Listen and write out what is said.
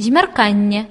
zmerkanie